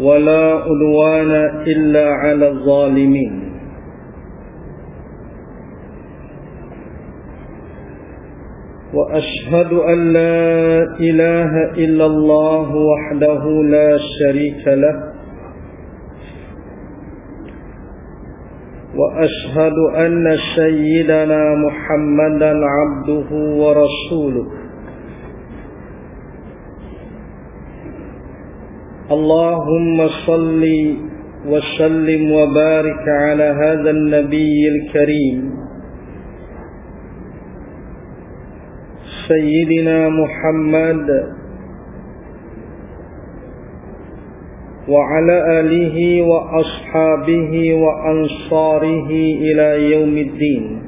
ولا أدوان إلا على الظالمين. وأشهد أن لا إله إلا الله وحده لا شريك له. وأشهد أن سيدنا محمدا عبده ورسوله. اللهم صل وسلم وبارك على هذا النبي الكريم. سيدنا محمد وعلى آله وأصحابه وأنصاره إلى يوم الدين.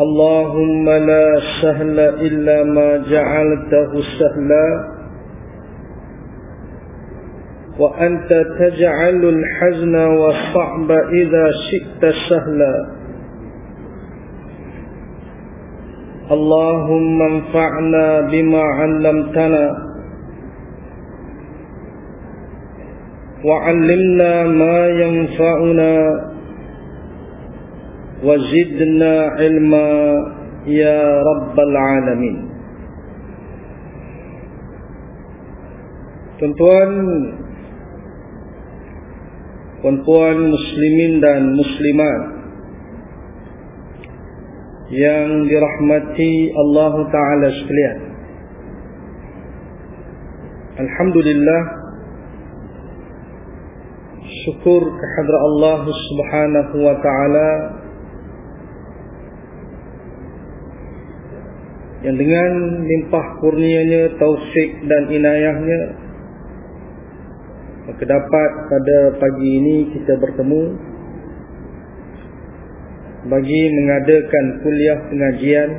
اللهم لا سهل إلا ما جعلته سهلا. وأنت تجعل الحزن والصعب إذا شئت سهلا. اللهم انفعنا بما علمتنا. وعلمنا ما ينفعنا. وزدنا علما يا رب العالمين Tuan-tuan Puan-puan muslimin dan muslimat Yang dirahmati Allah Ta'ala sekalian Alhamdulillah Syukur kehadrat Allah Subhanahu Wa Ta'ala yang dengan limpah kurnianya, taufik dan inayahnya maka dapat pada pagi ini kita bertemu bagi mengadakan kuliah pengajian.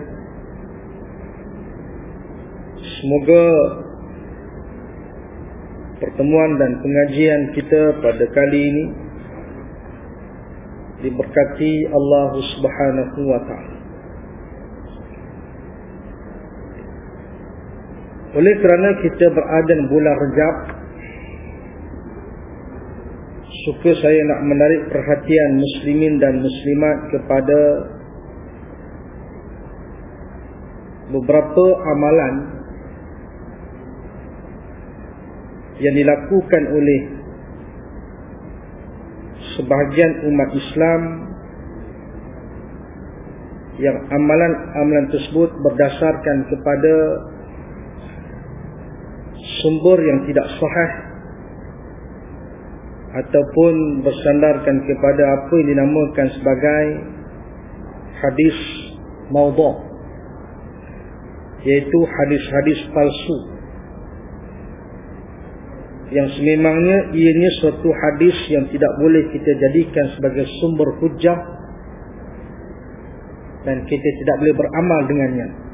Semoga pertemuan dan pengajian kita pada kali ini diberkati Allah Subhanahu wa taala Oleh kerana kita berada di bulan Rejab Suka saya nak menarik perhatian muslimin dan muslimat kepada Beberapa amalan Yang dilakukan oleh Sebahagian umat Islam Yang amalan-amalan tersebut berdasarkan kepada sumber yang tidak sahih ataupun bersandarkan kepada apa yang dinamakan sebagai hadis maudhu iaitu hadis-hadis palsu. Yang sememangnya ianya suatu hadis yang tidak boleh kita jadikan sebagai sumber hujah dan kita tidak boleh beramal dengannya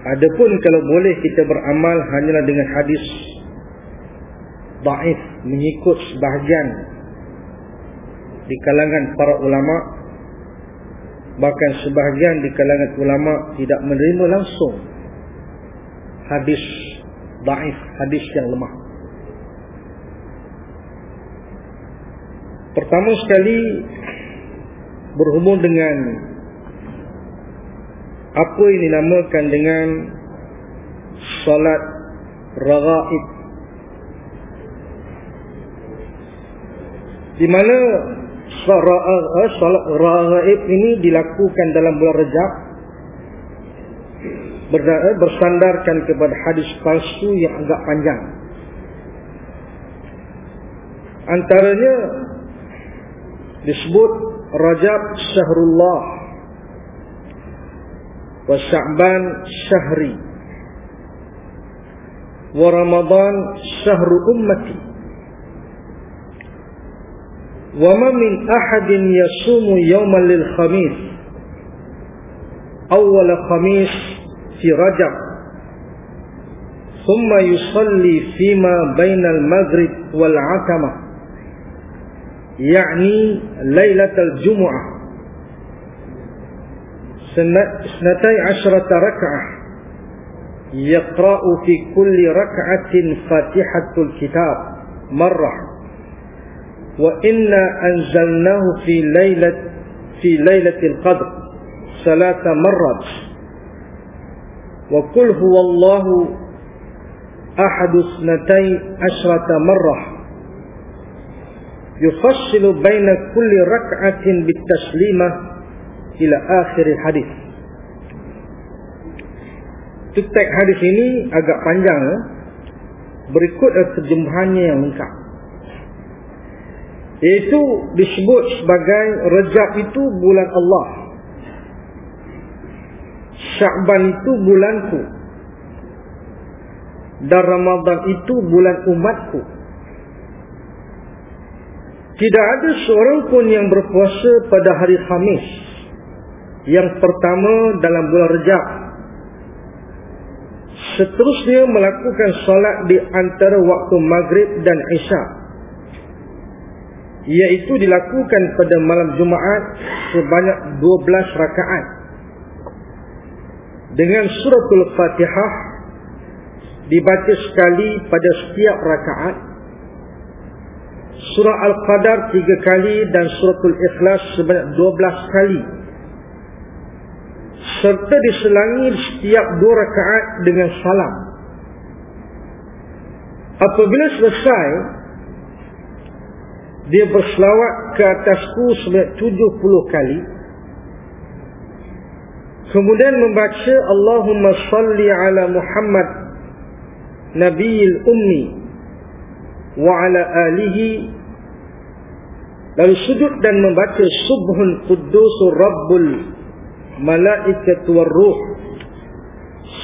Adapun kalau boleh kita beramal hanyalah dengan hadis daif mengikut sebahagian di kalangan para ulama bahkan sebahagian di kalangan ulama tidak menerima langsung hadis daif hadis yang lemah. Pertama sekali berhubung dengan apa yang dinamakan dengan salat raghaib? Di mana salat raghaib ini dilakukan dalam bulan Rejab bersandarkan kepada hadis palsu yang agak panjang. Antaranya disebut Rajab Syahrullah وشعبان شهري. ورمضان شهر أمتي. وما من أحد يصوم يوما للخميس. أول خميس في رجب. ثم يصلي فيما بين المغرب والعتمة. يعني ليلة الجمعة. سنتي عشرة ركعة. يقرأ في كل ركعة فاتحة الكتاب. مرة. وإنا أنزلناه في ليلة في ليلة القدر. ثلاث مرات. وقل هو الله أحد اثنتي عشرة مرة. yufassilu baina kulli rak'atin bitaslimah ila akhir hadis. Teks hadis ini agak panjang ya. Berikut terjemahannya yang lengkap. Iaitu disebut sebagai Rejab itu bulan Allah. Syakban itu bulanku. Dan Ramadan itu bulan umatku. Tidak ada seorang pun yang berpuasa pada hari Khamis Yang pertama dalam bulan Rejab Seterusnya melakukan solat di antara waktu Maghrib dan Isya. Iaitu dilakukan pada malam Jumaat sebanyak 12 rakaat. Dengan suratul Fatihah Dibaca sekali pada setiap rakaat. Surah Al-Qadar tiga kali dan suratul Ikhlas sebanyak dua belas kali. Serta diselangi setiap dua rakaat dengan salam. Apabila selesai, dia berselawat ke atasku sebanyak tujuh puluh kali. Kemudian membaca Allahumma salli ala Muhammad Nabiil Ummi wa ala alihi lalu sujud dan membaca subhun quddus rabbul malaikat war ruh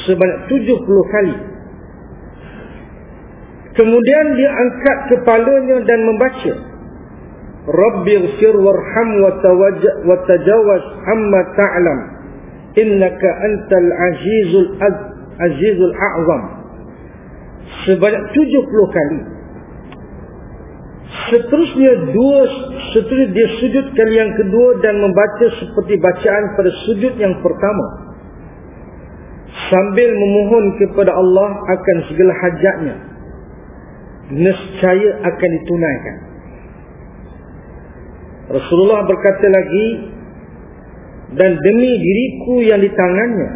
sebanyak 70 kali. Kemudian dia angkat kepalanya dan membaca rabbighfir warham wa tawajjah wa tajawaz amma ta'lam. Innaka antal azizul azizul a'zam. Sebanyak 70 kali Seterusnya dua seterusnya dia sujud kali yang kedua dan membaca seperti bacaan pada sujud yang pertama. Sambil memohon kepada Allah akan segala hajatnya. Nescaya akan ditunaikan. Rasulullah berkata lagi dan demi diriku yang di tangannya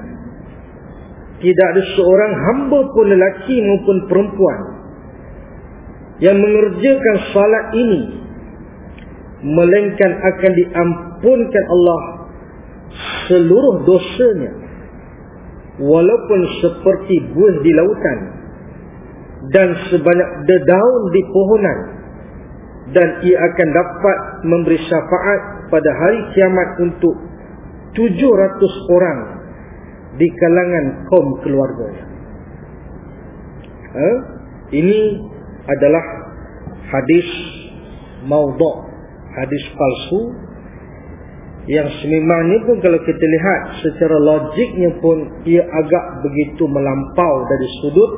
tidak ada seorang hamba pun lelaki maupun perempuan yang mengerjakan salat ini melainkan akan diampunkan Allah seluruh dosanya walaupun seperti buih di lautan dan sebanyak dedaun di pohonan dan ia akan dapat memberi syafaat pada hari kiamat untuk 700 orang di kalangan kaum keluarganya. Ha? Ini adalah hadis maudhu' hadis palsu yang sememangnya pun kalau kita lihat secara logiknya pun ia agak begitu melampau dari sudut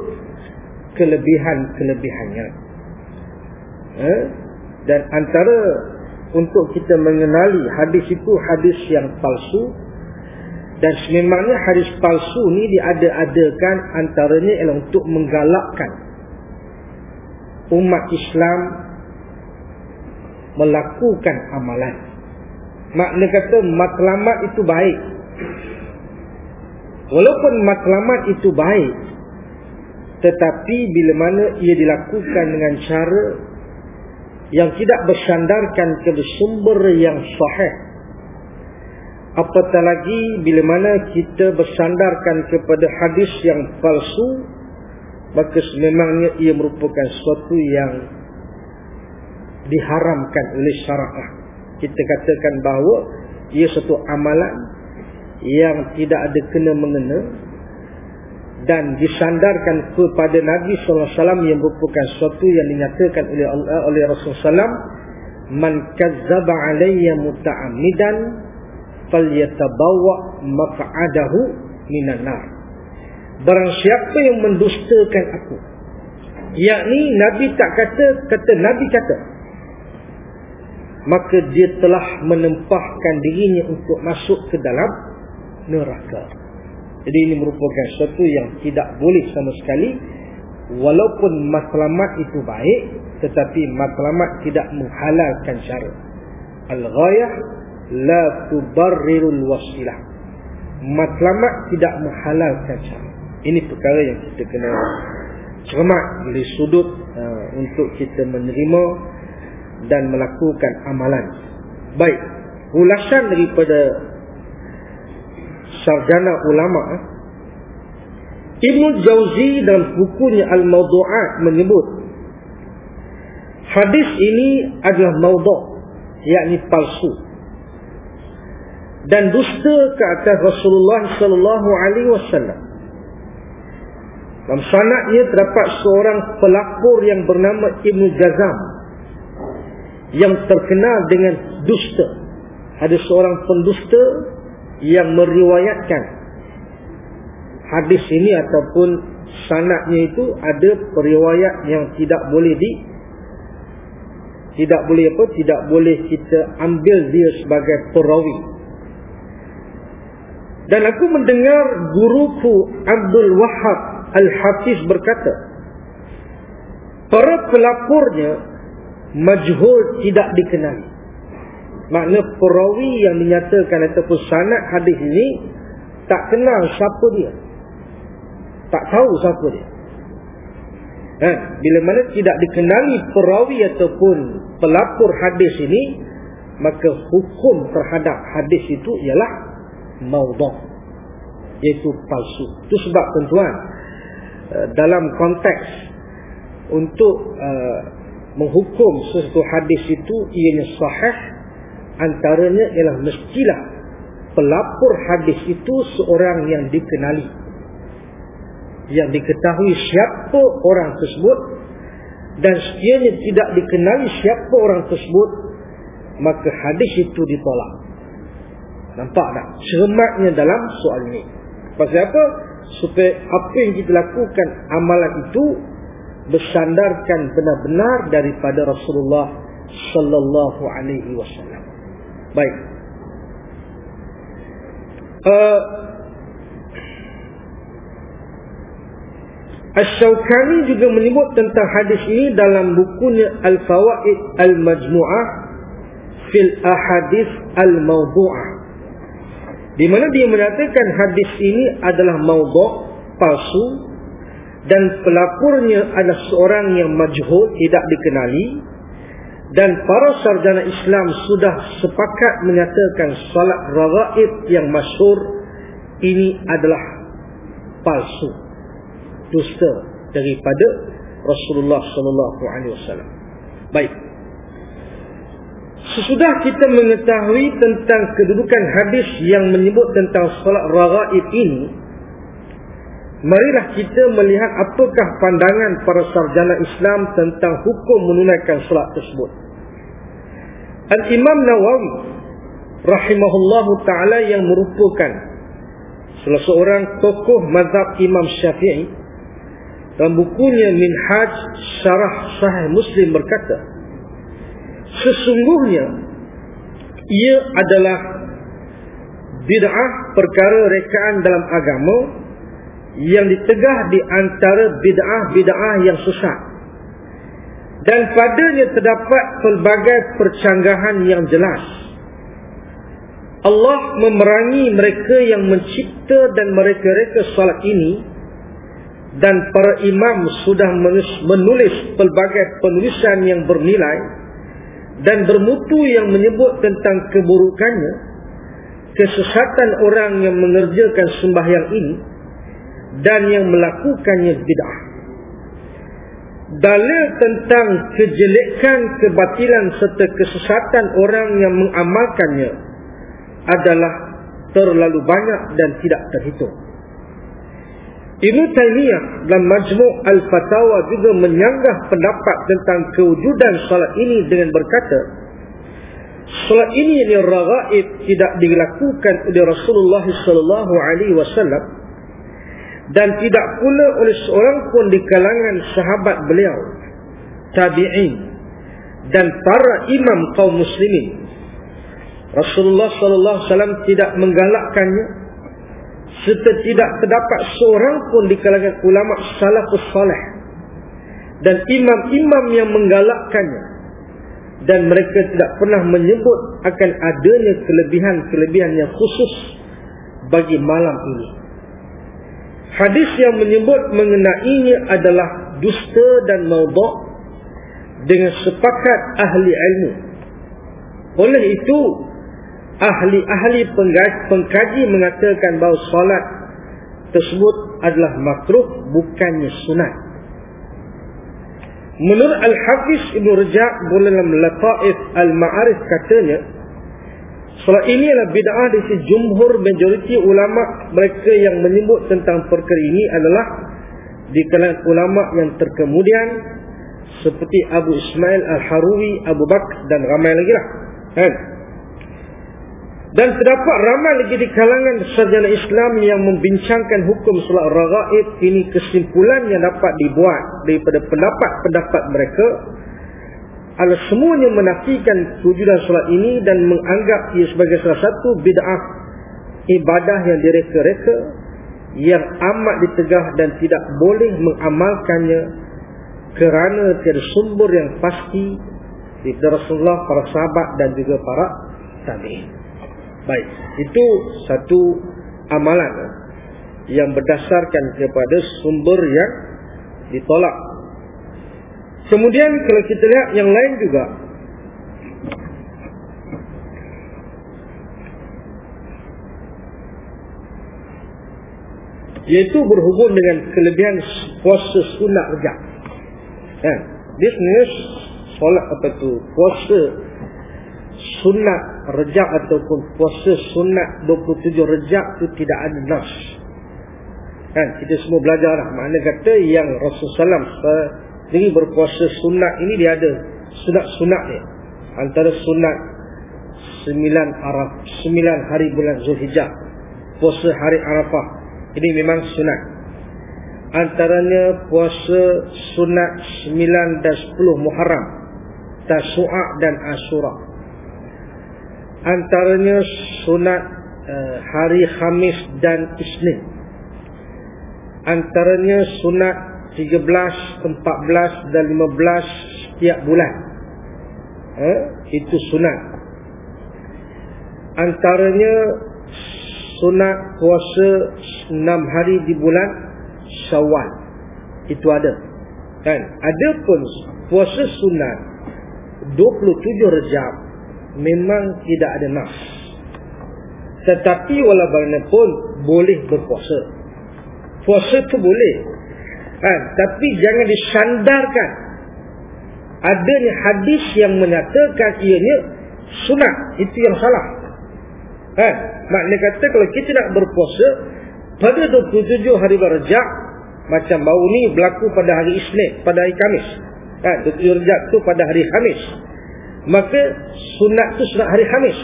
kelebihan-kelebihannya eh? dan antara untuk kita mengenali hadis itu hadis yang palsu dan sememangnya hadis palsu ni diada-adakan antaranya ialah untuk menggalakkan umat Islam melakukan amalan. Makna kata matlamat itu baik. Walaupun matlamat itu baik tetapi bila mana ia dilakukan dengan cara yang tidak bersandarkan ke sumber yang sahih apatah lagi bila mana kita bersandarkan kepada hadis yang palsu maka sememangnya ia merupakan sesuatu yang diharamkan oleh syara'ah kita katakan bahawa ia satu amalan yang tidak ada kena mengena dan disandarkan kepada Nabi SAW yang merupakan sesuatu yang dinyatakan oleh Allah oleh Rasulullah SAW man kazzaba alayya muta'ammidan falyatabawa maq'adahu minan nar barang siapa yang mendustakan aku yakni Nabi tak kata kata Nabi kata maka dia telah menempahkan dirinya untuk masuk ke dalam neraka jadi ini merupakan sesuatu yang tidak boleh sama sekali walaupun matlamat itu baik tetapi matlamat tidak menghalalkan cara. Al-ghayah la tubarrirul wasilah. Matlamat tidak menghalalkan cara. Ini perkara yang kita kena cermat dari sudut uh, untuk kita menerima dan melakukan amalan. Baik, ulasan daripada sarjana ulama Ibnu Jauzi dalam bukunya Al-Mawdu'at menyebut hadis ini adalah maudhu' yakni palsu dan dusta ke atas Rasulullah sallallahu alaihi wasallam. Dalam sanadnya terdapat seorang pelakor yang bernama Ibnu Jazam yang terkenal dengan dusta. Ada seorang pendusta yang meriwayatkan hadis ini ataupun sanadnya itu ada periwayat yang tidak boleh di tidak boleh apa tidak boleh kita ambil dia sebagai perawi dan aku mendengar guruku Abdul Wahab Al-Hafiz berkata para pelapornya majhul tidak dikenali makna perawi yang menyatakan ataupun sanad hadis ini tak kenal siapa dia. Tak tahu siapa dia. Ha, bila mana tidak dikenali perawi ataupun pelapor hadis ini maka hukum terhadap hadis itu ialah maudhu' iaitu palsu. Itu sebab tuan-tuan dalam konteks untuk uh, menghukum sesuatu hadis itu ianya sahih antaranya ialah mestilah pelapor hadis itu seorang yang dikenali. Yang diketahui siapa orang tersebut dan sekiranya tidak dikenali siapa orang tersebut maka hadis itu ditolak. Nampak tak? Cermatnya dalam soal ini. Pasal apa supaya apa yang kita lakukan amalan itu bersandarkan benar-benar daripada Rasulullah sallallahu alaihi wasallam Baik. Uh, Ash-Shawkani juga menyebut tentang hadis ini dalam bukunya Al-Fawaid Al-Majmu'ah fil Ahadith Al-Mawdu'ah. Di mana dia menyatakan hadis ini adalah maudhu' palsu dan pelapornya adalah seorang yang majhul tidak dikenali dan para sarjana Islam sudah sepakat menyatakan salat raghaib yang masyhur ini adalah palsu dusta daripada Rasulullah sallallahu alaihi wasallam. Baik. Sesudah kita mengetahui tentang kedudukan hadis yang menyebut tentang salat raghaib ini, marilah kita melihat apakah pandangan para sarjana Islam tentang hukum menunaikan salat tersebut. Al-Imam Nawawi rahimahullahu taala yang merupakan salah seorang tokoh mazhab Imam Syafi'i dalam bukunya Minhaj Syarah Sahih Muslim berkata sesungguhnya ia adalah bid'ah perkara rekaan dalam agama yang ditegah di antara bid'ah-bid'ah yang sesat. Dan padanya terdapat pelbagai percanggahan yang jelas. Allah memerangi mereka yang mencipta dan mereka-reka salat ini dan para imam sudah menulis pelbagai penulisan yang bernilai dan bermutu yang menyebut tentang keburukannya kesesatan orang yang mengerjakan sembahyang ini dan yang melakukannya bid'ah. Dalil tentang kejelekan kebatilan serta kesesatan orang yang mengamalkannya adalah terlalu banyak dan tidak terhitung Ibn Taymiyah dalam Majmu' Al-Fatawa juga menyanggah pendapat tentang kewujudan salat ini dengan berkata Salat ini ini ragaib tidak dilakukan oleh Rasulullah sallallahu alaihi wasallam dan tidak pula oleh seorang pun di kalangan sahabat beliau tabi'in dan para imam kaum muslimin. Rasulullah sallallahu alaihi wasallam tidak menggalakkannya serta tidak terdapat seorang pun di kalangan ulama salafus salih dan imam-imam yang menggalakkannya. Dan mereka tidak pernah menyebut akan adanya kelebihan-kelebihan yang khusus bagi malam ini. Hadis yang menyebut mengenainya adalah dusta dan maudhu' dengan sepakat ahli ilmu. Oleh itu ahli-ahli pengkaji mengatakan bahawa solat tersebut adalah makruh bukannya sunat. Menurut Al-Hafiz Ibn Rajab dalam Lata'if Al-Ma'arif katanya solat ini adalah bid'ah di sisi jumhur majoriti ulama mereka yang menyebut tentang perkara ini adalah di kalangan ulama yang terkemudian seperti Abu Ismail Al-Haruri, Abu Bakr dan ramai lagi lah. Kan? Dan terdapat ramai lagi di kalangan sarjana Islam yang membincangkan hukum solat ragaib ini kesimpulan yang dapat dibuat daripada pendapat-pendapat mereka adalah semuanya menafikan kewujudan solat ini dan menganggap ia sebagai salah satu bid'ah ibadah yang direka-reka yang amat ditegah dan tidak boleh mengamalkannya kerana tiada sumber yang pasti di Rasulullah, para sahabat dan juga para tabi'in. Baik, itu satu amalan yang berdasarkan kepada sumber yang ditolak. Kemudian kalau kita lihat yang lain juga yaitu berhubung dengan kelebihan puasa sunat rejak. Kan? Dia sebenarnya solat apa tu? Puasa sunat rejak ataupun puasa sunat 27 rejak tu tidak ada nas. Kan? Kita semua belajar lah. Makna kata yang Rasulullah SAW sendiri berpuasa sunat ini dia ada sunat-sunat dia. Antara sunat 9 Araf 9 hari bulan Zulhijjah puasa hari Arafah. Ini memang sunat. Antaranya puasa sunat 9 dan 10 Muharram Tasu'a dan Asyura antaranya sunat uh, hari Khamis dan Isnin. Antaranya sunat 13, 14 dan 15 setiap bulan. Eh, itu sunat. Antaranya sunat puasa 6 hari di bulan Syawal. Itu ada. Kan? Ada pun puasa sunat 27 Rejab memang tidak ada nafs. Tetapi walaupun boleh berpuasa. Puasa tu boleh. Kan? Tapi jangan disandarkan. Adanya hadis yang menyatakan ianya sunat. Itu yang salah. Kan? Maknanya kata kalau kita nak berpuasa pada 27 hari berjak macam bau ni berlaku pada hari Isnin, pada hari Kamis. Kan? 27 rejak tu pada hari Kamis maka sunat tu sunat hari Khamis.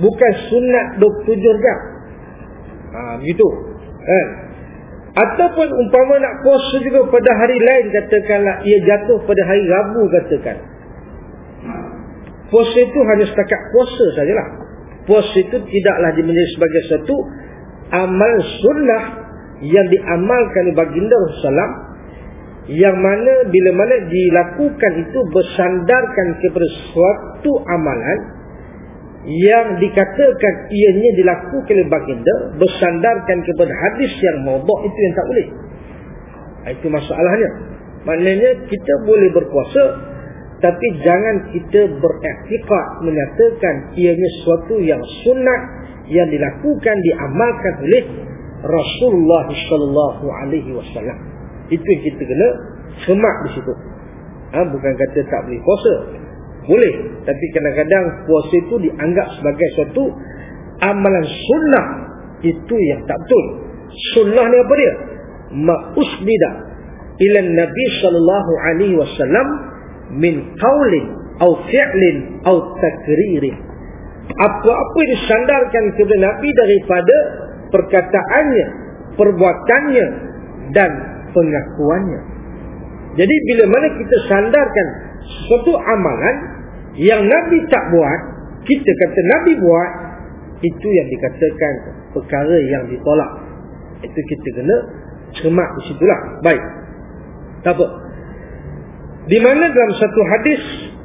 Bukan sunat 27 jam ha, begitu. Kan ataupun umpama nak puasa juga pada hari lain katakanlah ia jatuh pada hari Rabu katakan. Puasa itu hanya setakat puasa sajalah. Puasa itu tidaklah dimenjadi sebagai satu amal sunnah yang diamalkan baginda Rasulullah yang mana bila mana dilakukan itu bersandarkan kepada suatu amalan yang dikatakan ianya dilakukan oleh baginda bersandarkan kepada hadis yang maudhu itu yang tak boleh itu masalahnya maknanya kita boleh berpuasa tapi jangan kita beraktikat menyatakan ianya sesuatu yang sunat yang dilakukan diamalkan oleh Rasulullah sallallahu alaihi wasallam. Itu yang kita kena semak di situ. Ha, bukan kata tak boleh puasa. Boleh, tapi kadang-kadang puasa itu dianggap sebagai suatu amalan sunnah. Itu yang tak betul. Sunnah ni apa dia? Ma'usbida ila Nabi sallallahu alaihi wasallam min qaulin atau fi'lin atau takririn. Apa-apa yang disandarkan kepada Nabi daripada perkataannya, perbuatannya dan pengakuannya. Jadi bila mana kita sandarkan suatu amalan yang Nabi tak buat, kita kata Nabi buat, itu yang dikatakan perkara yang ditolak. Itu kita kena cermat di situlah. Baik. Tak apa. Di mana dalam satu hadis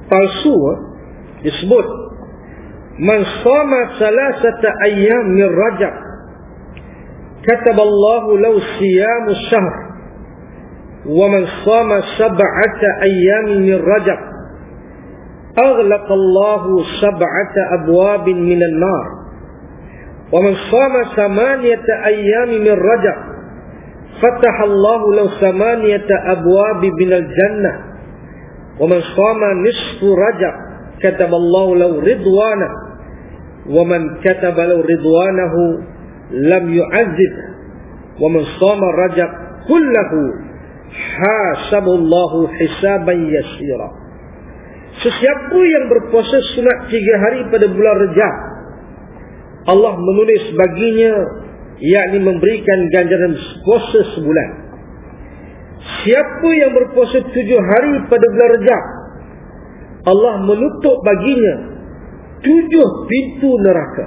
palsu eh, disebut Man sama salasata ayyam min Rajab kataballahu law siyamu syahr ومن صام سبعة أيام من رجب أغلق الله سبعة أبواب من النار. ومن صام ثمانية أيام من رجب فتح الله له ثمانية أبواب من الجنة. ومن صام نصف رجب كتب الله له رضوانه. ومن كتب له رضوانه لم يعذب. ومن صام رجب كله hasabullahu hisaban yasira. Sesiapa yang berpuasa sunat tiga hari pada bulan rejab Allah menulis baginya yakni memberikan ganjaran puasa sebulan. Siapa yang berpuasa tujuh hari pada bulan rejab Allah menutup baginya tujuh pintu neraka.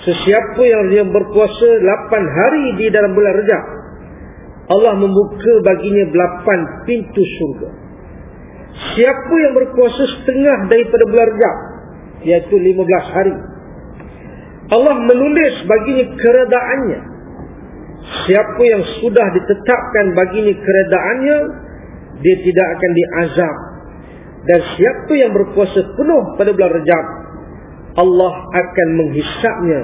Sesiapa yang berpuasa lapan hari di dalam bulan rejab Allah membuka baginya lapan pintu surga Siapa yang berpuasa setengah daripada bulan Rejab Iaitu lima belas hari Allah menulis baginya keredaannya. Siapa yang sudah ditetapkan baginya keredaannya Dia tidak akan diazab. Dan siapa yang berpuasa penuh pada bulan rejab Allah akan menghisapnya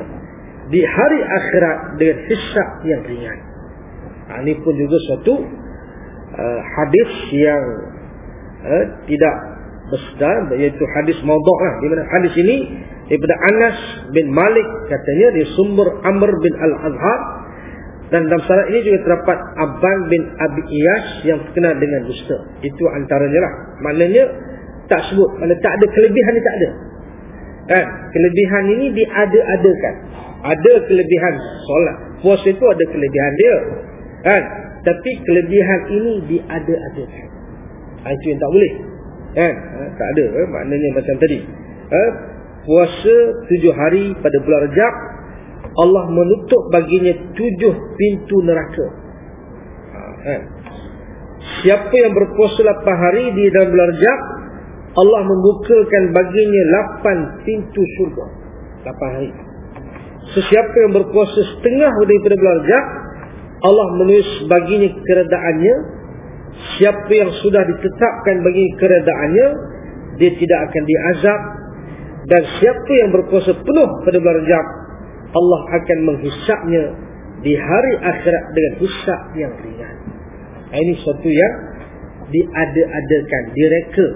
Di hari akhirat dengan hisap yang ringan ha, Ini pun juga suatu uh, hadis yang uh, tidak besar Iaitu hadis maudok lah. Di mana hadis ini daripada Anas bin Malik katanya Dia sumber Amr bin Al-Azhar dan dalam syarat ini juga terdapat Abban bin Abi Iyas yang terkenal dengan dusta. Itu antaranya lah. Maknanya tak sebut. Mana tak ada kelebihan ni tak ada. Kan? Kelebihan ini diada-adakan. Ada kelebihan solat. Puasa itu ada kelebihan dia. Kan? Tapi kelebihan ini diada-adakan. Ha, itu yang tak boleh. Kan? Ha, tak ada. Eh? Maknanya macam tadi. Ha? Puasa tujuh hari pada bulan rejab Allah menutup baginya tujuh pintu neraka. Ha, kan? Siapa yang berpuasa lapan hari di dalam bulan Rejab, Allah membukakan baginya lapan pintu syurga. Lapan hari. Sesiapa yang berpuasa setengah daripada bulan Rejab, Allah menulis baginya keredaannya. Siapa yang sudah ditetapkan bagi keredaannya, dia tidak akan diazab. Dan siapa yang berpuasa penuh pada bulan Rejab, Allah akan menghisapnya di hari akhirat dengan hisap yang ringan. Ini sesuatu yang diada-adakan, direka.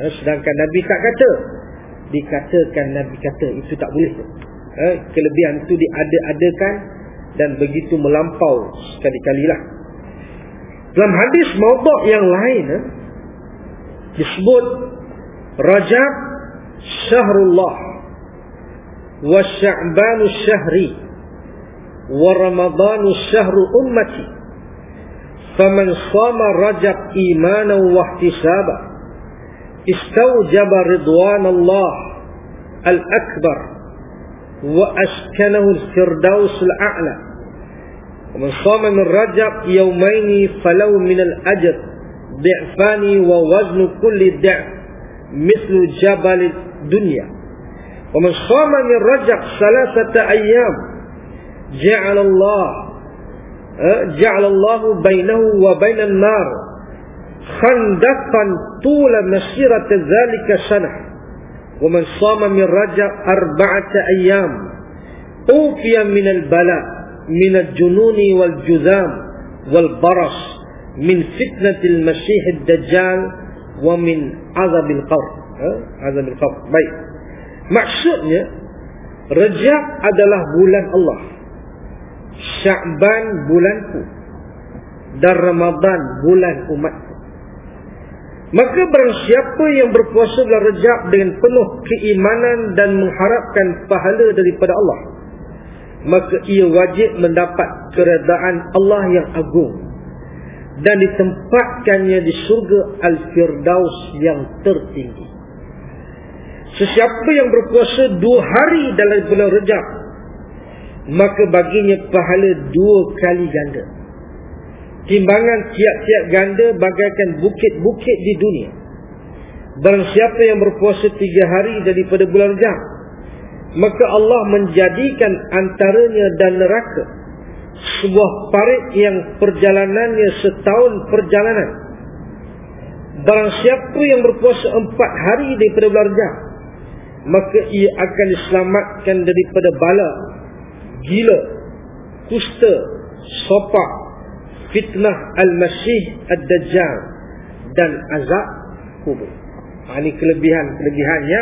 Eh, sedangkan Nabi tak kata. Dikatakan Nabi kata, itu tak boleh. Eh, kelebihan itu diada-adakan dan begitu melampau sekali-kalilah. Dalam hadis maudhu' yang lain eh, disebut Rajab syahrullah wa Sya'ban syahri wa Ramadan syahru ummati. Faman shama Rajab imanan wa ihtisaba istawjaba ridwanallah al-akbar. Askanahu al-firdaus al-a'la ومن صام من رجب يومين فلو من الأجر ضعفان ووزن كل ضعف مثل جبل الدنيا. ومن صام من رجب ثلاثة أيام جعل الله جعل الله بينه وبين النار خندقا طول مسيرة ذلك سنة. ومن صام من رجب أربعة أيام. أوفي من البلاء من الجنون والجذام والبرص من فتنة المسيح الدجال ومن عذاب القبر. عذاب القبر. baik maksudnya Rejab adalah bulan Allah Syakban bulanku dan Ramadan bulan umatku. Maka barang siapa yang berpuasa bulan Rejab dengan penuh keimanan dan mengharapkan pahala daripada Allah, maka ia wajib mendapat keredaan Allah yang agung dan ditempatkannya di surga Al-Firdaus yang tertinggi. Sesiapa yang berpuasa dua hari dalam bulan Rejab maka baginya pahala dua kali ganda. Timbangan tiap-tiap ganda bagaikan bukit-bukit di dunia. Barang siapa yang berpuasa tiga hari daripada bulan Rajab, maka Allah menjadikan antaranya dan neraka sebuah parit yang perjalanannya setahun perjalanan. Barang siapa yang berpuasa empat hari daripada bulan Rajab, maka ia akan diselamatkan daripada bala gila, kusta, sopak, fitnah al-masih ad-dajjal dan azab kubur. Ha, ini kelebihan-kelebihannya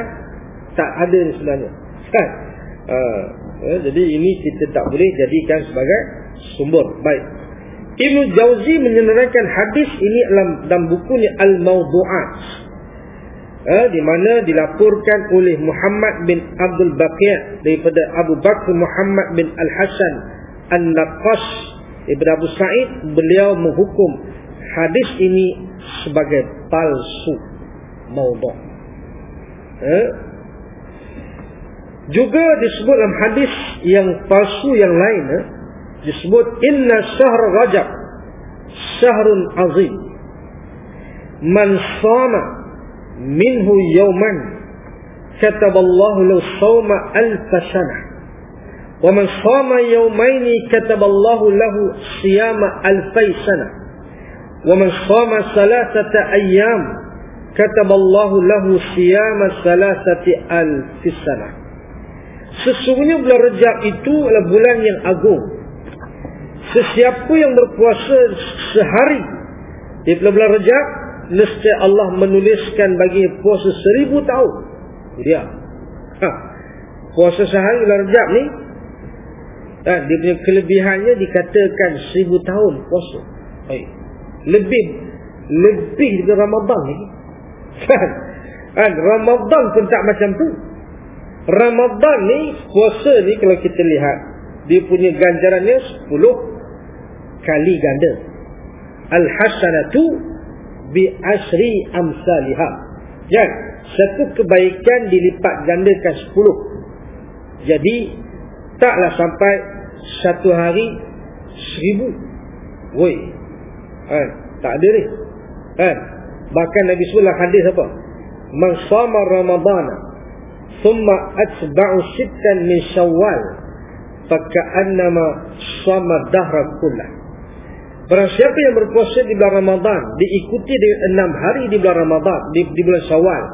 tak ada sebenarnya. Kan? Uh, uh, jadi ini kita tak boleh jadikan sebagai sumber. Baik. Ibn Jauzi menyerahkan hadis ini dalam, dalam bukunya Al-Mawdu'at eh, di mana dilaporkan oleh Muhammad bin Abdul Baqir daripada Abu Bakr Muhammad bin Al Hasan An-Naqas Ibn Abu Sa'id beliau menghukum hadis ini sebagai palsu maudhu. Eh? Juga disebut dalam hadis yang palsu yang lain eh? disebut inna syahr rajab syahrun azim man sama minhu yawman kataballahu lahu sawma alf sana wa man sama yawmaini kataballahu lahu siyama alfay sana wa man sama salasata ayyam kataballahu lahu siyama salasati alf sana sesungguhnya bulan Rejab itu adalah bulan yang agung sesiapa yang berpuasa sehari di bulan Rejab nescaya Allah menuliskan bagi puasa seribu tahun. Dia. Ha. Puasa sehari bulan Rajab ni ha, dia punya kelebihannya dikatakan seribu tahun puasa. Baik. Lebih lebih dari Ramadan ni. Kan? kan? Ramadan pun tak macam tu. Ramadan ni puasa ni kalau kita lihat dia punya ganjarannya 10 kali ganda. Al-hasanatu bi asri amsalihah. Ya, satu kebaikan dilipat gandakan 10. Jadi taklah sampai satu hari seribu. Woi. Ha, tak ada ni. Ha, bahkan Nabi sallallahu hadis apa? Man sama Ramadan thumma atba'u sittan min Syawal fa ka'annama sama dahra kullah. Barang siapa yang berpuasa di bulan Ramadan diikuti dengan enam hari di bulan Ramadan di, di bulan Syawal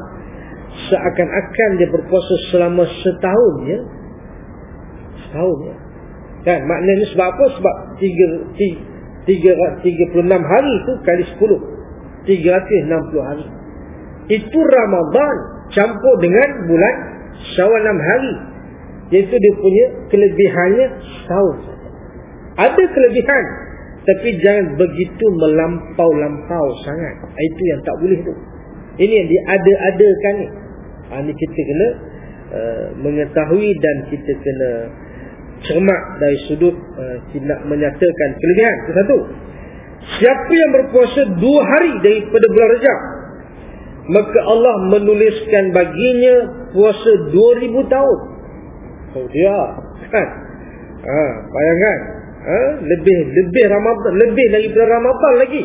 seakan-akan dia berpuasa selama setahun ya. Setahun ya. Kan maknanya sebab apa? Sebab tiga, tiga, tiga, tiga puluh enam hari itu kali sepuluh. Tiga ratus enam puluh hari. Itu Ramadan campur dengan bulan Syawal enam hari. Iaitu dia punya kelebihannya setahun. Ada kelebihan tapi jangan begitu melampau-lampau sangat. Itu yang tak boleh tu. Ini yang diada-adakan ni. Ha, ni kita kena uh, mengetahui dan kita kena cermat dari sudut uh, tidak menyatakan kelebihan. Itu satu. Siapa yang berpuasa dua hari daripada bulan rejab. maka Allah menuliskan baginya puasa 2000 tahun oh dia kan ha, bayangkan ha, lebih lebih Ramadan lebih daripada Ramadan lagi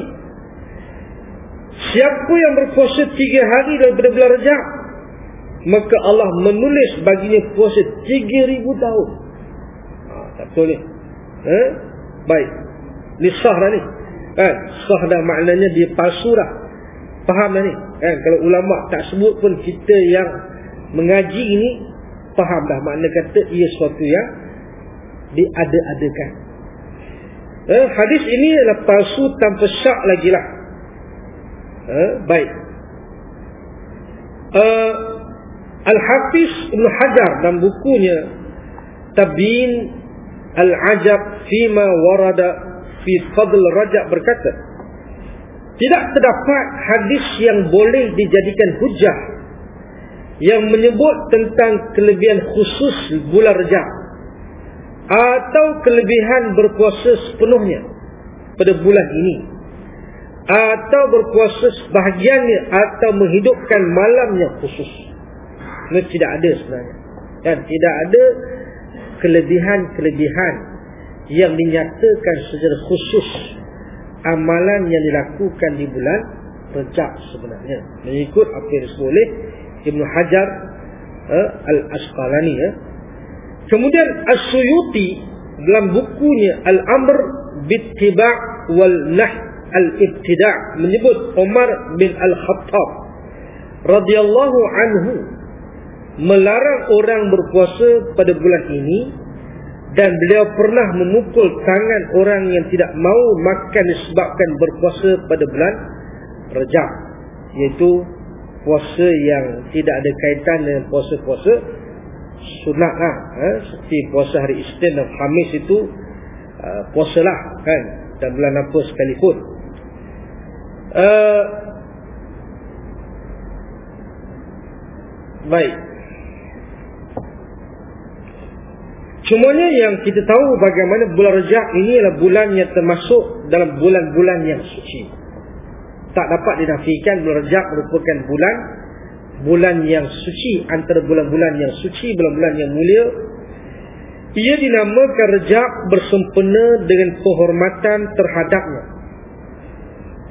siapa yang berpuasa 3 hari daripada bulan Rejab maka Allah menulis baginya puasa 3000 tahun tak betul ni? Ha? baik. Ni sah dah ni. Kan sah dah maknanya dia palsu dah. Faham dah ni? Kan kalau ulama tak sebut pun kita yang mengaji ini faham dah. Makna kata ia sesuatu yang diada-adakan. Eh, hadis ini adalah palsu tanpa syak lagi lah eh, baik. Uh, Al-Hafiz Ibn Hajar dalam bukunya Tabin Al-Ajab Fima Warada Fi Fadl Rajab berkata tidak terdapat hadis yang boleh dijadikan hujah yang menyebut tentang kelebihan khusus bulan Rejab atau kelebihan berpuasa sepenuhnya pada bulan ini atau berpuasa sebahagiannya atau menghidupkan malamnya khusus. Ini tidak ada sebenarnya. Dan tidak ada kelebihan-kelebihan yang dinyatakan secara khusus amalan yang dilakukan di bulan Rejab sebenarnya mengikut apa yang disebut oleh Ibn Hajar uh, Al-Asqalani uh. kemudian As-Suyuti dalam bukunya Al-Amr Bittiba' Wal-Nah Al-Ibtida' menyebut Umar bin Al-Khattab radhiyallahu anhu melarang orang berpuasa pada bulan ini dan beliau pernah memukul tangan orang yang tidak mau makan disebabkan berpuasa pada bulan Rejab iaitu puasa yang tidak ada kaitan dengan puasa-puasa sunat lah eh? seperti puasa hari Isnin dan Khamis itu uh, puasa lah kan? Dan bulan apa sekalipun. Uh, baik Semuanya yang kita tahu bagaimana bulan Rejab ini adalah bulan yang termasuk dalam bulan-bulan yang suci. Tak dapat dinafikan bulan Rejab merupakan bulan bulan yang suci antara bulan-bulan yang suci, bulan-bulan yang mulia. Ia dinamakan Rejab bersempena dengan penghormatan terhadapnya.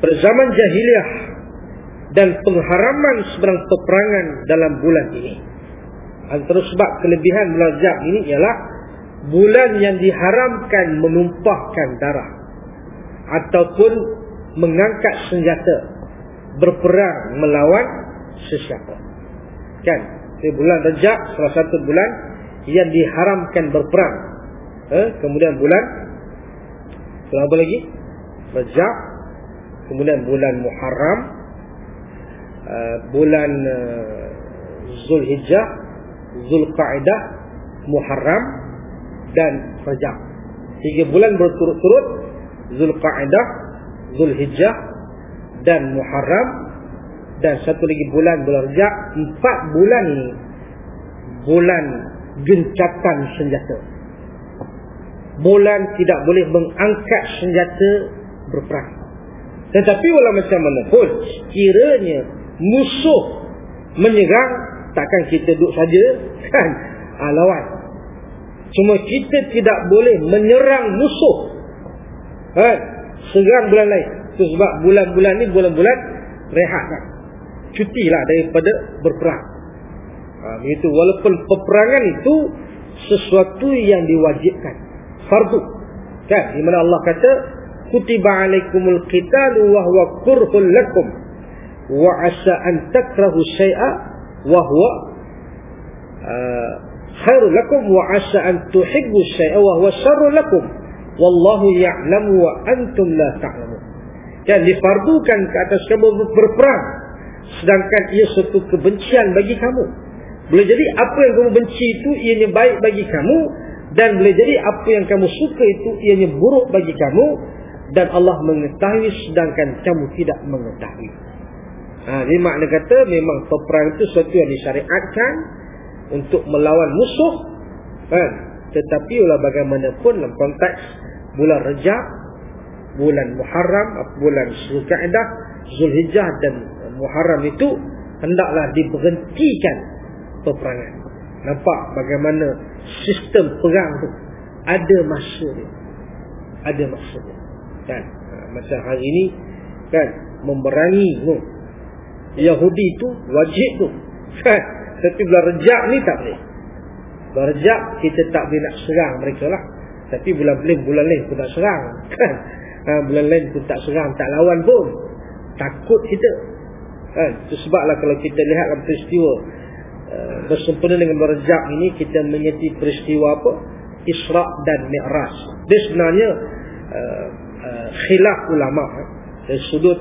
Pada zaman jahiliah dan pengharaman sebarang peperangan dalam bulan ini. Antara sebab kelebihan bulan Rejab ini ialah bulan yang diharamkan menumpahkan darah. Ataupun mengangkat senjata. Berperang melawan sesiapa. Kan? Di bulan Rejab salah satu bulan yang diharamkan berperang. Eh? kemudian bulan apa lagi? Rejab. Kemudian bulan Muharram. Uh, bulan uh, Zulhijjah Zulqaidah Muharram dan Rajab. Tiga bulan berturut-turut Zulqa'adah, Zulhijjah dan Muharram dan satu lagi bulan bulan Rajab. Empat bulan ini bulan gencatan senjata. Bulan tidak boleh mengangkat senjata berperang. Tetapi walau macam mana pun kiranya musuh menyerang takkan kita duduk saja kan ah, lawan Cuma kita tidak boleh menyerang musuh. Kan? Serang bulan lain. Itu sebab bulan-bulan ni bulan-bulan rehat kan. Cutilah daripada berperang. Ha, itu walaupun peperangan itu sesuatu yang diwajibkan. Fardu. Kan? Di mana Allah kata kutiba alaikumul qitalu wa huwa kurhul lakum wa asa an takrahu syai'a wa huwa uh, khairul lakum wa asa an tuhibbu syai'a wa huwa syarrul lakum. Wallahu ya'lamu wa antum la ta'lamun. Dan difardukan ke atas kamu berperang sedangkan ia satu kebencian bagi kamu. Boleh jadi apa yang kamu benci itu ianya baik bagi kamu dan boleh jadi apa yang kamu suka itu ianya buruk bagi kamu dan Allah mengetahui sedangkan kamu tidak mengetahui. Ha, jadi makna kata memang peperang itu sesuatu yang disyariatkan untuk melawan musuh kan? Tetapi ulah bagaimanapun dalam konteks bulan Rejab bulan Muharram bulan Zulkaidah Zulhijjah dan Muharram itu hendaklah diberhentikan peperangan. Nampak bagaimana sistem perang tu ada masa dia ada masa dia kan? Ha, macam hari ini kan? Memerangi tu. Yahudi tu wajib tu. Kan tapi bulan rejak ni tak boleh. Bulan rejak kita tak boleh nak serang mereka lah. Tapi bulan lain bulan lain pun tak serang. Kan? Ha, bulan lain pun tak serang tak lawan pun. Takut kita. Kan? Itu sebablah kalau kita lihat dalam peristiwa uh, bersempena dengan berjak ini kita menyeti peristiwa apa? Isra' dan Mi'raj. Dia sebenarnya uh, uh, khilaf ulama uh, dari sudut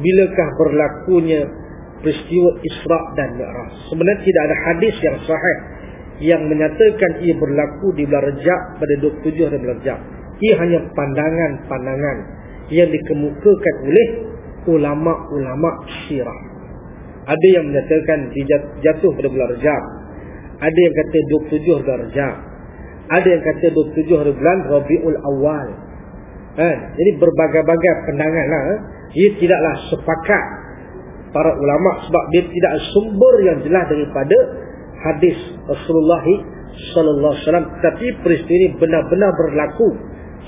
bilakah berlakunya peristiwa Isra' dan Mi'raj sebenarnya tidak ada hadis yang sahih yang menyatakan ia berlaku di bulan Rejab pada 27 hari bulan Rejab ia hanya pandangan-pandangan yang dikemukakan oleh ulama-ulama syirah. Ada yang menyatakan jatuh pada bulan Rejab. Ada yang kata 27 bulan Rejab. Ada yang kata 27 hari bulan Rabiul Awal. Eh, jadi berbagai-bagai pandangan lah. Eh. Ia tidaklah sepakat para ulama sebab dia tidak sumber yang jelas daripada hadis Rasulullah sallallahu alaihi wasallam tapi peristiwa ini benar-benar berlaku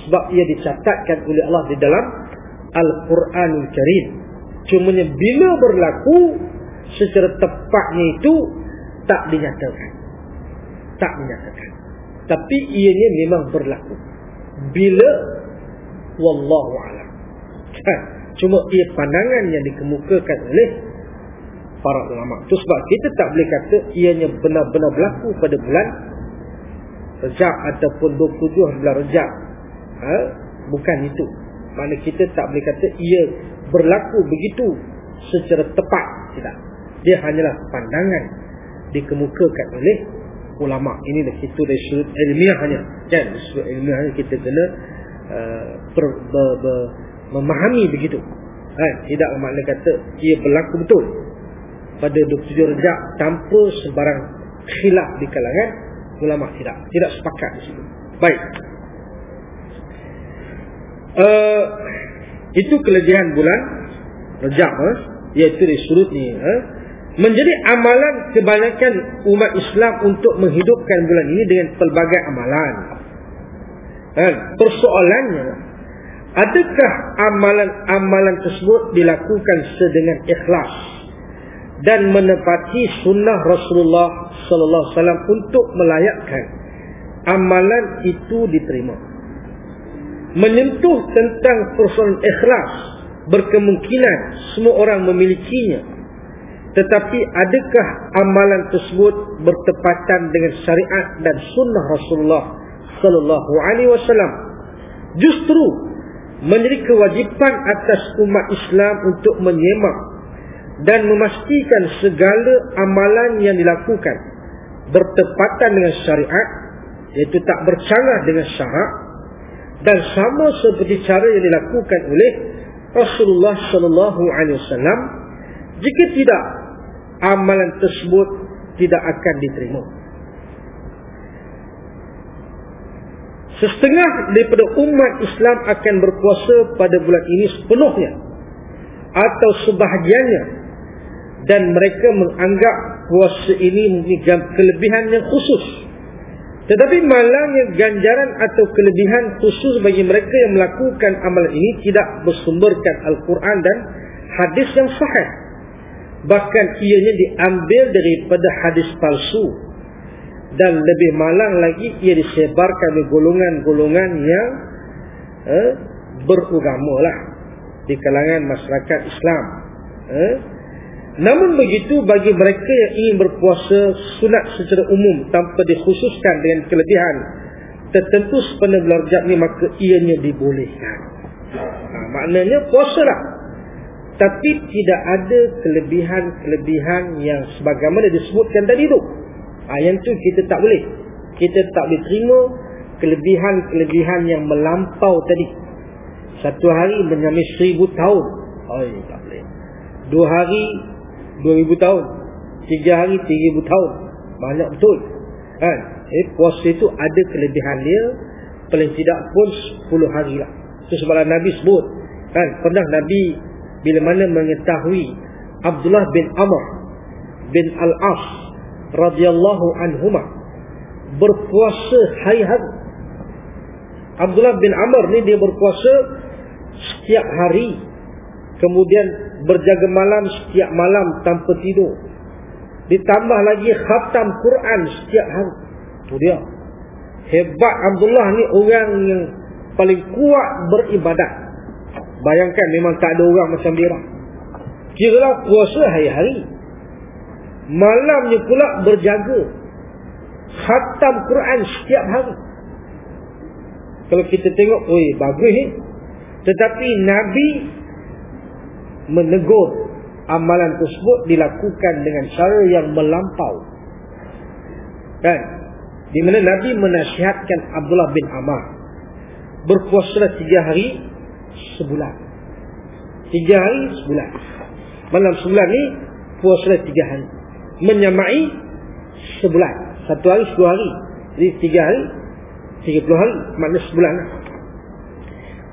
sebab ia dicatatkan oleh Allah di dalam Al-Quranul Karim. Cumanya bila berlaku secara tepatnya itu tak dinyatakan. Tak dinyatakan. Tapi ianya memang berlaku. Bila wallahu alam. Kan? Cuma ia pandangan yang dikemukakan oleh para ulama. Itu sebab kita tak boleh kata ianya benar-benar berlaku pada bulan Rejab ataupun 27 bulan Rejab. Ha? Bukan itu. Mana kita tak boleh kata ia berlaku begitu secara tepat. Tidak. Dia hanyalah pandangan dikemukakan oleh ulama. Ini dah kita dari sudut ilmiahnya. Kan? Sudut ilmiahnya kita kena uh, ber, ber, ber, memahami begitu. Ha? Tidak makna kata ia berlaku betul. Pada 27 rejak tanpa sebarang khilaf di kalangan ulama tidak. Tidak sepakat di situ. Baik. Uh, itu kelebihan bulan Rejab eh? iaitu di surut ni eh? menjadi amalan kebanyakan umat Islam untuk menghidupkan bulan ini dengan pelbagai amalan eh? persoalannya adakah amalan-amalan tersebut dilakukan sedengan ikhlas dan menepati sunnah Rasulullah sallallahu alaihi wasallam untuk melayakkan? Amalan itu diterima. Menyentuh tentang persoalan ikhlas berkemungkinan semua orang memilikinya. Tetapi adakah amalan tersebut bertepatan dengan syariat dan sunnah Rasulullah sallallahu alaihi wasallam? Justru menjadi kewajipan atas umat Islam untuk menyemak dan memastikan segala amalan yang dilakukan bertepatan dengan syariat iaitu tak bercanggah dengan syarak dan sama seperti cara yang dilakukan oleh Rasulullah sallallahu alaihi wasallam jika tidak amalan tersebut tidak akan diterima Setengah daripada umat Islam akan berpuasa pada bulan ini sepenuhnya atau sebahagiannya dan mereka menganggap puasa ini mempunyai kelebihan yang khusus tetapi malangnya ganjaran atau kelebihan khusus bagi mereka yang melakukan amalan ini tidak bersumberkan Al-Quran dan hadis yang sahih. Bahkan ianya diambil daripada hadis palsu. Dan lebih malang lagi ia disebarkan oleh golongan-golongan yang eh, berugama lah. Di kalangan masyarakat Islam. Eh, Namun begitu bagi mereka yang ingin berpuasa sunat secara umum tanpa dikhususkan dengan kelebihan tertentu sepenuh bulan Rajab ni maka ianya dibolehkan. Ha, maknanya puasa lah. Tapi tidak ada kelebihan-kelebihan yang sebagaimana disebutkan tadi tu. Ha, yang tu kita tak boleh. Kita tak boleh terima kelebihan-kelebihan yang melampau tadi. Satu hari menyamis seribu tahun. Oh, tak boleh. Dua hari 2000 tahun tiga hari 3000 tahun banyak betul kan eh, puasa itu ada kelebihan dia paling tidak pun 10 hari lah itu sebablah Nabi sebut kan pernah Nabi bila mana mengetahui Abdullah bin Amr bin Al-As radhiyallahu anhuma berpuasa hari-hari. Abdullah bin Amr ni dia berpuasa setiap hari. Kemudian berjaga malam setiap malam tanpa tidur. Ditambah lagi khatam Quran setiap hari. Itu dia. Hebat Abdullah ni orang yang paling kuat beribadat. Bayangkan memang tak ada orang macam dia. Kira lah puasa hari-hari. Malamnya pula berjaga. Khatam Quran setiap hari. Kalau kita tengok, oi bagus ni. Tetapi Nabi menegur amalan tersebut dilakukan dengan cara yang melampau. Kan? Di mana Nabi menasihatkan Abdullah bin Amar berpuasa tiga hari sebulan. Tiga hari sebulan. Malam sebulan ni puasa tiga hari menyamai sebulan. Satu hari sepuluh hari. Jadi tiga hari, tiga puluh hari. Maknanya sebulan.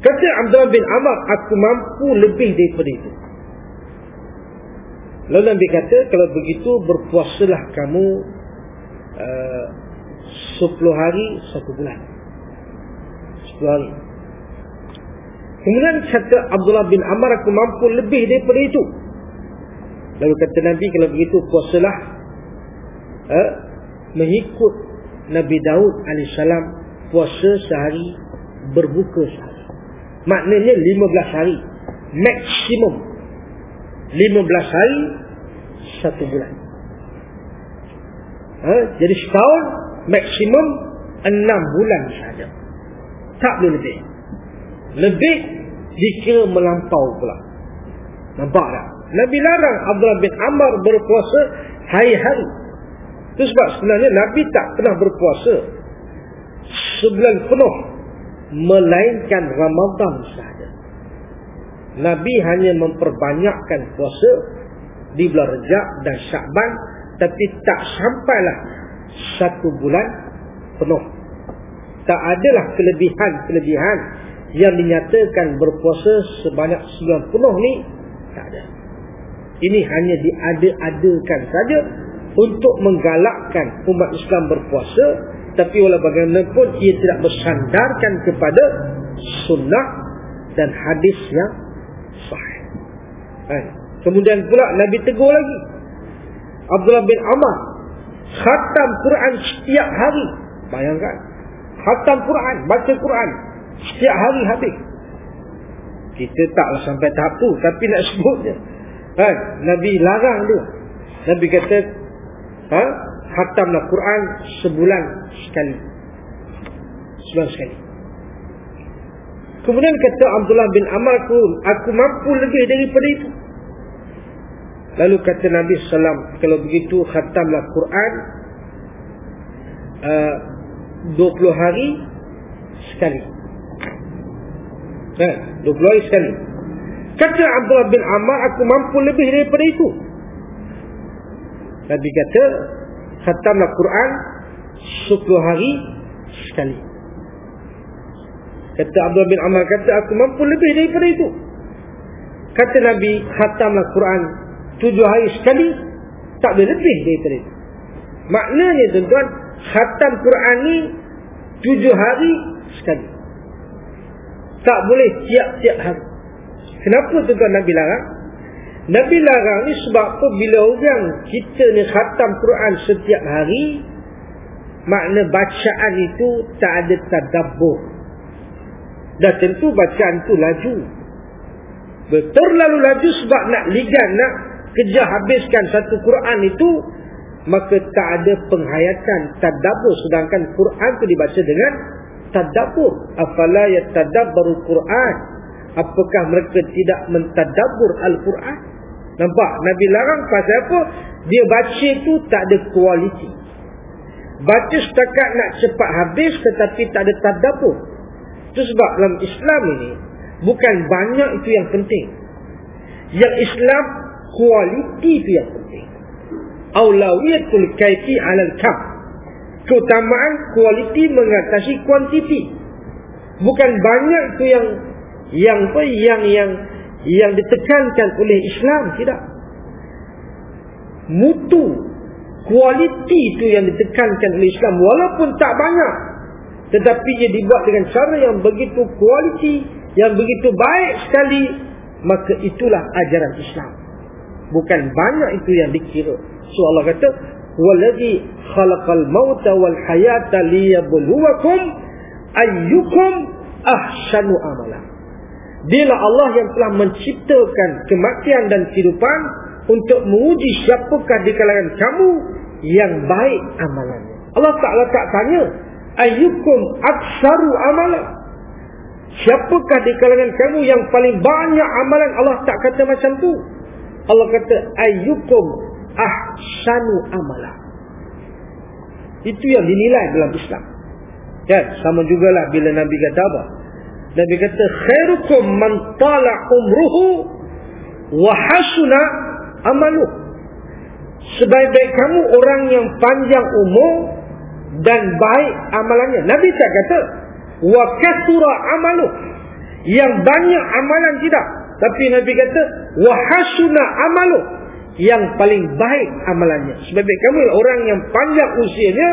Kata Abdullah bin Amr, aku mampu lebih daripada itu. Lalu Nabi kata, kalau begitu berpuasalah kamu uh, sepuluh hari, satu bulan. Sepuluh hari. Kemudian kata Abdullah bin Amr, aku mampu lebih daripada itu. Lalu kata Nabi kalau begitu puasalah eh, mengikut Nabi Daud AS puasa sehari berbuka sehari. Maknanya 15 hari. Maksimum 15 hari satu bulan. Eh, jadi setahun maksimum 6 bulan saja. Tak boleh lebih. Lebih dikira melampau pula. Nampak tak? Nabi larang Abdullah bin Amr berpuasa hari-hari. Itu sebab sebenarnya Nabi tak pernah berpuasa sebulan penuh. Melainkan Ramadan sahaja. Nabi hanya memperbanyakkan puasa di bulan Rejab dan Syakban. Tapi tak sampailah satu bulan penuh. Tak adalah kelebihan-kelebihan yang dinyatakan berpuasa sebanyak sebulan penuh ni. Tak ada. Ini hanya diada-adakan saja untuk menggalakkan umat Islam berpuasa tapi walau bagaimanapun ia tidak bersandarkan kepada sunnah dan hadis yang sahih. Kan? Kemudian pula Nabi tegur lagi. Abdullah bin Amr khatam Quran setiap hari. Bayangkan. Khatam Quran, baca Quran setiap hari habis. Kita taklah sampai tahap tu tapi nak sebutnya Kan? Nabi larang dia. Nabi kata, ha? Hatamlah Quran sebulan sekali. Sebulan sekali. Kemudian kata Abdullah bin Amr aku, aku mampu lebih daripada itu. Lalu kata Nabi Sallam, kalau begitu khatamlah Quran uh, 20 hari sekali. Kan? 20 hari sekali. Kata Abdullah bin Ammar, aku mampu lebih daripada itu. Nabi kata, khatamlah Quran 10 hari sekali. Kata Abdullah bin Ammar kata, aku mampu lebih daripada itu. Kata Nabi, khatamlah Quran 7 hari sekali, tak boleh lebih daripada itu. Maknanya tuan-tuan, khatam Quran ni 7 hari sekali. Tak boleh tiap-tiap hari. Kenapa tuan Nabi larang? Nabi larang ni sebab apa bila orang kita ni khatam Quran setiap hari makna bacaan itu tak ada tadabbur. Dan tentu bacaan tu laju. Terlalu laju sebab nak ligan nak kejar habiskan satu Quran itu maka tak ada penghayatan tadabbur sedangkan Quran tu dibaca dengan tadabbur. Afala yatadabbaru Quran? Apakah mereka tidak mentadabur Al-Quran? Nampak? Nabi larang pasal apa? Dia baca itu tak ada kualiti. Baca setakat nak cepat habis tetapi tak ada tadabur. Itu sebab dalam Islam ini, bukan banyak itu yang penting. Yang Islam, kualiti itu yang penting. Aulawiyatul kaifi alal kam. Keutamaan kualiti mengatasi kuantiti. Bukan banyak itu yang yang apa? Yang yang yang ditekankan oleh Islam? Tidak. Mutu kualiti itu yang ditekankan oleh Islam. Walaupun tak banyak tetapi ia dibuat dengan cara yang begitu kualiti yang begitu baik sekali maka itulah ajaran Islam. Bukan banyak itu yang dikira. So Allah kata wallazi khalaqal mauta wal hayata liyabluwakum ayyukum ahsanu amala Dialah Allah yang telah menciptakan kematian dan kehidupan untuk menguji siapakah di kalangan kamu yang baik amalannya. Allah Ta'ala tak tanya, ayyukum aksaru amalan. Siapakah di kalangan kamu yang paling banyak amalan Allah tak kata macam tu. Allah kata, ayyukum ahsanu amalan. Itu yang dinilai dalam Islam. Ya, sama jugalah bila Nabi kata apa? Nabi kata, khairukum man tala umruhu wa hasuna amalu. Sebaik-baik kamu orang yang panjang umur dan baik amalannya. Nabi tak kata wa kathura amalu. Yang banyak amalan tidak. Tapi Nabi kata wa hasuna amalu. Yang paling baik amalannya. Sebaik-baik kamu orang yang panjang usianya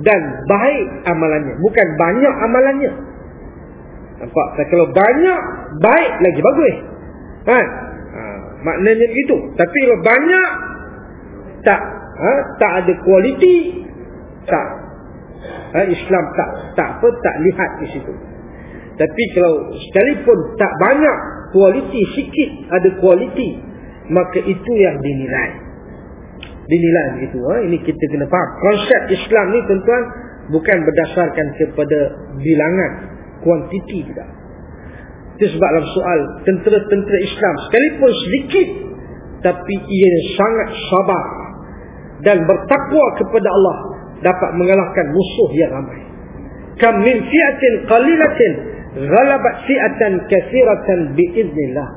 dan baik amalannya. Bukan banyak amalannya. Nampak? Kalau banyak, baik lagi bagus. Kan? maknanya begitu tapi kalau banyak tak ha, tak ada kualiti tak ha, Islam tak tak apa tak lihat di situ tapi kalau sekalipun tak banyak kualiti sikit ada kualiti maka itu yang dinilai dinilai begitu ha? ini kita kena faham konsep Islam ni tuan-tuan bukan berdasarkan kepada bilangan kuantiti tidak itu sebab dalam soal tentera-tentera Islam sekalipun sedikit tapi ia sangat sabar dan bertakwa kepada Allah dapat mengalahkan musuh yang ramai. Kam min fi'atin qalilatin ghalabat fi'atan katsiratan biiznillah.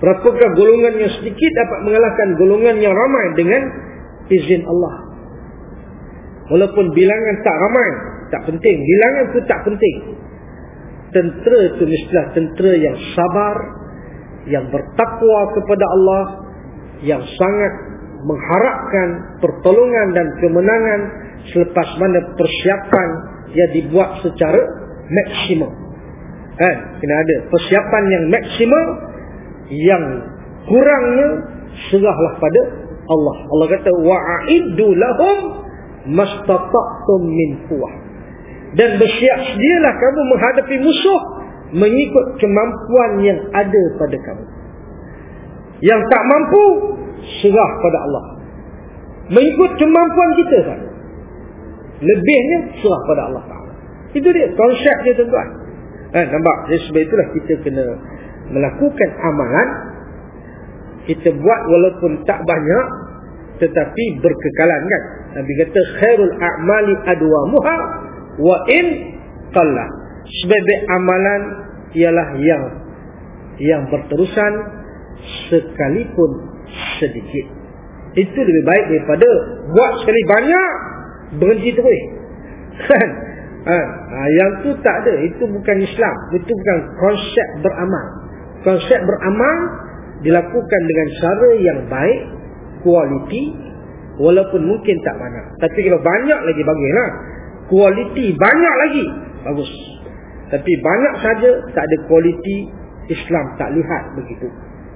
Berapakah golongan yang sedikit dapat mengalahkan golongan yang ramai dengan izin Allah. Walaupun bilangan tak ramai, tak penting. Bilangan itu tak penting tentera itu mestilah tentera yang sabar yang bertakwa kepada Allah yang sangat mengharapkan pertolongan dan kemenangan selepas mana persiapan yang dibuat secara maksimum. Kan kena ada persiapan yang maksimum yang kurangnya serahlah pada Allah. Allah kata wa'iddu lahum mastata'tum min quwwah dan bersiap sedialah kamu menghadapi musuh mengikut kemampuan yang ada pada kamu. Yang tak mampu serah pada Allah. Mengikut kemampuan kita saja. Lebihnya serah pada Allah. Itu dia konsep dia tuan-tuan. Eh, nampak? Jadi sebab itulah kita kena melakukan amalan kita buat walaupun tak banyak tetapi berkekalan kan. Nabi kata khairul a'mali adwamuha wa in qalla. Sebagai amalan ialah yang yang berterusan sekalipun sedikit. Itu lebih baik daripada buat sekali banyak berhenti terus. Kan? Ha, ha, yang tu tak ada. Itu bukan Islam. Itu bukan konsep beramal. Konsep beramal dilakukan dengan cara yang baik kualiti walaupun mungkin tak banyak. Tapi kalau banyak lagi baguslah kualiti banyak lagi. Bagus. Tapi banyak saja tak ada kualiti Islam. Tak lihat begitu.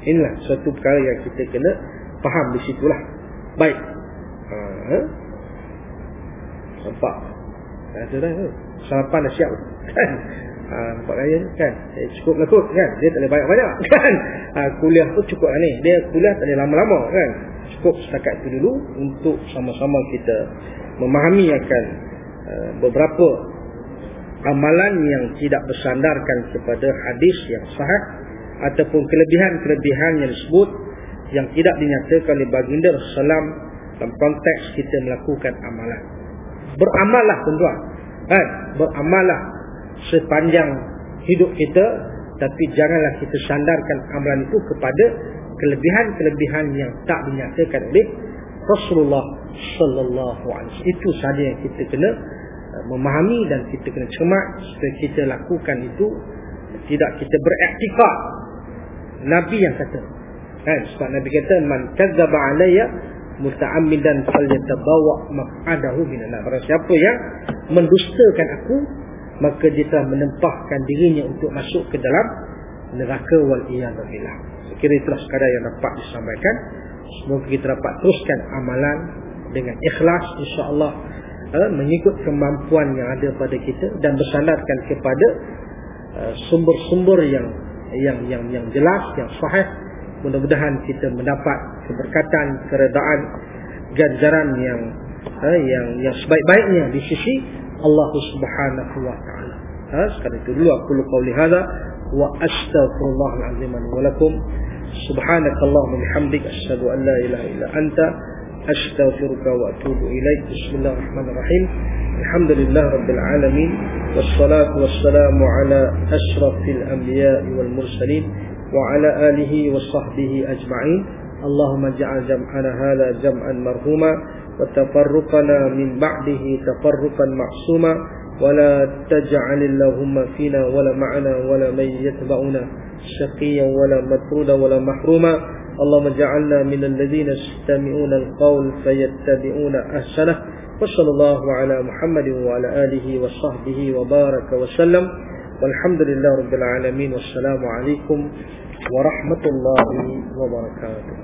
Inilah satu perkara yang kita kena faham di situlah. Baik. Ha, eh? nampak? Ada dah sarapan dah siap. Kan? Ha, nampak raya? Kan? Eh, cukup lah kot. Kan? Dia tak boleh banyak-banyak. Kan? Ha, kuliah tu cukup lah ni. Dia kuliah tak boleh lama-lama. Kan? Cukup setakat itu dulu untuk sama-sama kita memahami akan beberapa amalan yang tidak bersandarkan kepada hadis yang sahih ataupun kelebihan-kelebihan yang disebut yang tidak dinyatakan oleh baginda Rasulullah dalam konteks kita melakukan amalan. Beramallah tuan-tuan. Kan? Beramallah sepanjang hidup kita tapi janganlah kita sandarkan amalan itu kepada kelebihan-kelebihan yang tak dinyatakan oleh Rasulullah sallallahu alaihi wasallam. Itu saja yang kita kena memahami dan kita kena cermat supaya kita lakukan itu tidak kita beraktifat Nabi yang kata. Kan sebab Nabi kata man kadzaba alayya muta'ammidan falyatabawa maq'adahu minan nar. Barang siapa yang mendustakan aku, maka dia telah menempahkan dirinya untuk masuk ke dalam neraka wal iyad billah. Sekira itulah sekadar yang dapat disampaikan. Semoga kita dapat teruskan amalan dengan ikhlas insya-Allah uh, mengikut kemampuan yang ada pada kita dan bersandarkan kepada uh, sumber-sumber uh, yang yang yang yang jelas yang sahih mudah-mudahan kita mendapat keberkatan keredaan ganjaran yang uh, yang yang sebaik-baiknya di sisi Allah Subhanahu wa taala. Ha sekarang itu dulu aku qauli hadza wa astaghfirullahal azim wa lakum subhanakallahumma bihamdika asyhadu an la ilaha illa anta astaghfiruka wa atubu ilaik bismillahirrahmanirrahim alhamdulillah rabbil alamin wassalatu wassalamu ala asrafil anbiya wal mursalin wa ala alihi wa sahbihi ajma'in Allahumma ja'al jam'ana hala jam'an marhuma wa tafarruqana min ba'dihi tafarruqan ma'suma wa la taj'alillahumma fina wala ma'ana wala man yatba'una syaqiyan wala matruda wala mahruma اللهم اجعلنا من الذين يستمعون القول فيتبعون أحسنه. وصلى الله على محمد وعلى آله وصحبه وبارك وسلم. والحمد لله رب العالمين. والسلام عليكم ورحمة الله وبركاته.